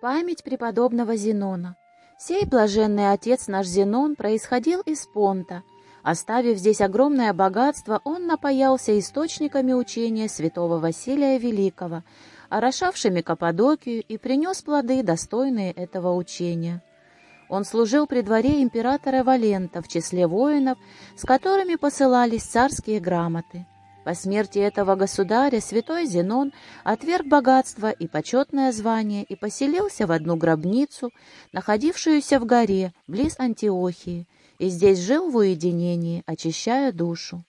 Память преподобного Зенона. Сей блаженный отец наш Зенон происходил из Понта. Оставив здесь огромное богатство, он напаялся источниками учения святого Василия Великого, орошавшими Каппадокию и принес плоды, достойные этого учения. Он служил при дворе императора Валента в числе воинов, с которыми посылались царские грамоты. По смерти этого государя святой Зенон отверг богатство и почетное звание и поселился в одну гробницу, находившуюся в горе, близ Антиохии, и здесь жил в уединении, очищая душу.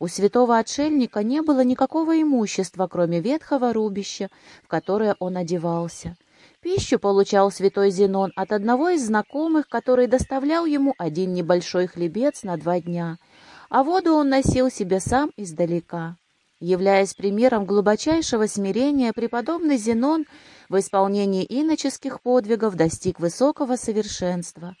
У святого отшельника не было никакого имущества, кроме ветхого рубища, в которое он одевался. Пищу получал святой Зенон от одного из знакомых, который доставлял ему один небольшой хлебец на два дня — а воду он носил себе сам издалека. Являясь примером глубочайшего смирения, преподобный Зенон в исполнении иноческих подвигов достиг высокого совершенства.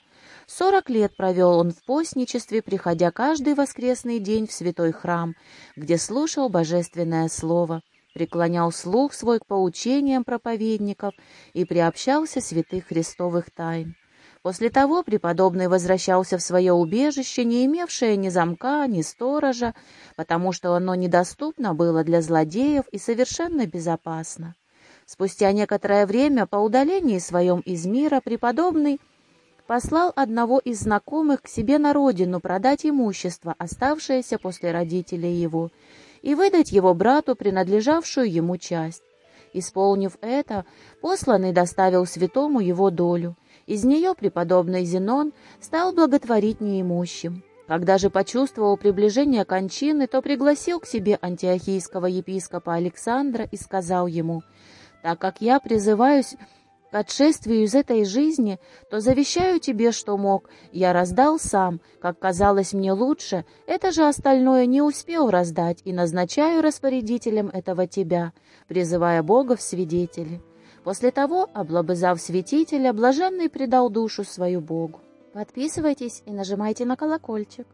Сорок лет провел он в постничестве, приходя каждый воскресный день в святой храм, где слушал божественное слово, преклонял слух свой к поучениям проповедников и приобщался святых христовых тайн. После того преподобный возвращался в свое убежище, не имевшее ни замка, ни сторожа, потому что оно недоступно было для злодеев и совершенно безопасно. Спустя некоторое время по удалении своем из мира преподобный послал одного из знакомых к себе на родину продать имущество, оставшееся после родителей его, и выдать его брату принадлежавшую ему часть. Исполнив это, посланный доставил святому его долю, из нее преподобный Зенон стал благотворить неимущим. Когда же почувствовал приближение кончины, то пригласил к себе антиохийского епископа Александра и сказал ему, «Так как я призываюсь к отшествию из этой жизни, то завещаю тебе, что мог, я раздал сам, как казалось мне лучше, это же остальное не успел раздать, и назначаю распорядителем этого тебя, призывая Бога в свидетели». После того, облобызав святителя, блаженный предал душу свою Богу. Подписывайтесь и нажимайте на колокольчик.